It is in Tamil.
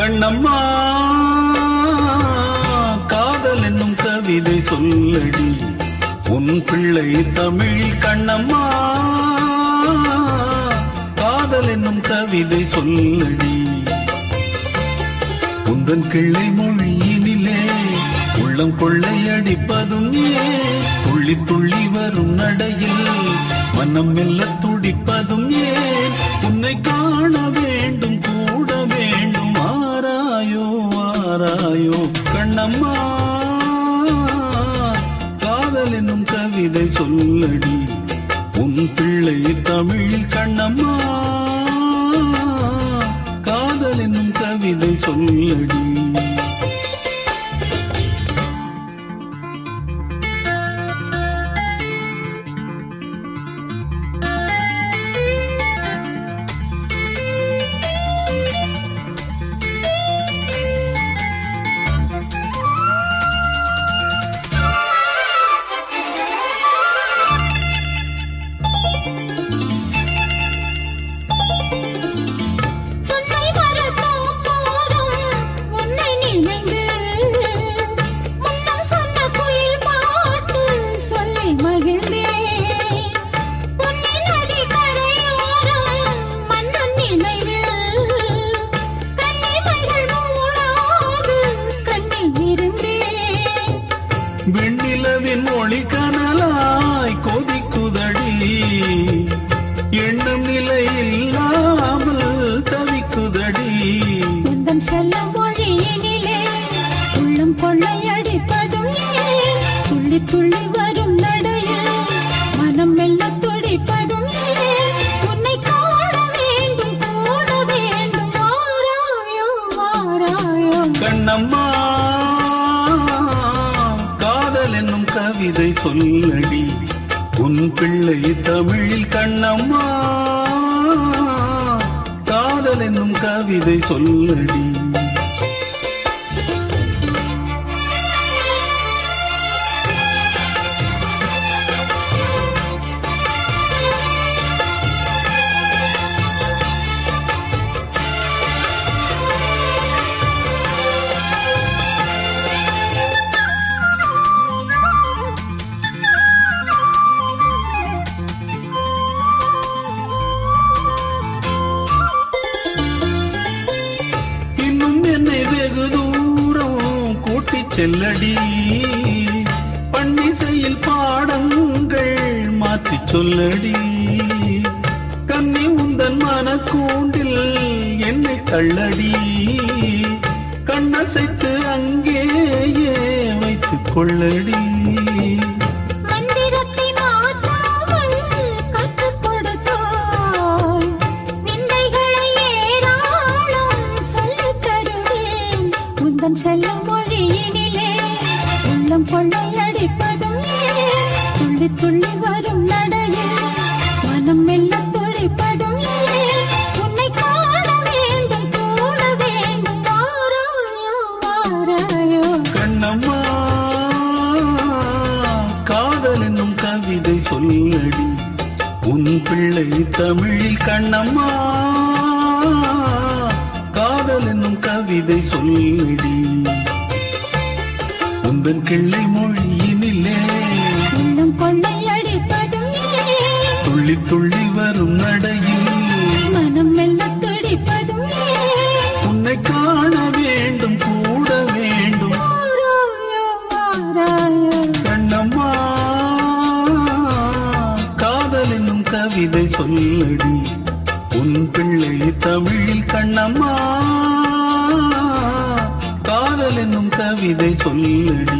கண்ணம்மா காதல் என்னும் கவிதை சொல்லடி. உன் பிள்ளை தமிழ் கண்ணம்மா காதல் என்னும் கவிதை சொல்லடி. உந்தன் கிள்ளை மொழியினிலே உள்ளம் கொள்ளையடிப்பதும் ஏ துள்ளி துள்ளி வரும் நடையில் மனம் மெல்ல துடிப்பதும் இதை கவிதை சொல்லடி. உன் பிள்ளை தமிழில் கண்ணம்மா. காதல் என்னும் கவிதை சொல்லடி. என்னும் கவிதை சொல்லடி உன் பிள்ளை தமிழில் கண்ணம்மா. காதல் என்னும் கவிதை சொல்லடி. செல்லடி. பண்ணிசையில் பாடங்கள் மாற்றி சொல்லடி. கன்னி உந்தன் மனக்கூண்டில் என்னை தள்ளடி. கண்ணசைத்து அங்கேயே வைத்துக் கொள்ளடி. செல்லும் மொழியினில் உள்ளம் கொள்ளையடிப்பதும் துள்ளி துள்ளி வரும் நடையில் மனம் மெல்ல துடிப்பதும் உன்னை காண வேண்டும் கூட வேண்டும் ஆராயோ ஆராயோ கண்ணம்மா காதல் என்னும் கவிதை சொல்லடி. உன் பிள்ளை தமிழில் கண்ணம்மா காதல் என்னும் கவிதை சொல்லடி. உந்தன் கிள்ளை மொழியினிலே. உள்ளம் கொள்ளையடிப்பதும் ஏன் துள்ளி துள்ளி வரும் நடையில். மனம் மெல்ல துடிப்பதும் உன்னை காண வேண்டும் கூட வேண்டும். கண்ணம்மா காதல் என்னும் கவிதை சொல்லடி. உன் பிள்ளை தமிழில் கண்ணம்மா. காதல் என்னும் கவிதை சொல்லடி.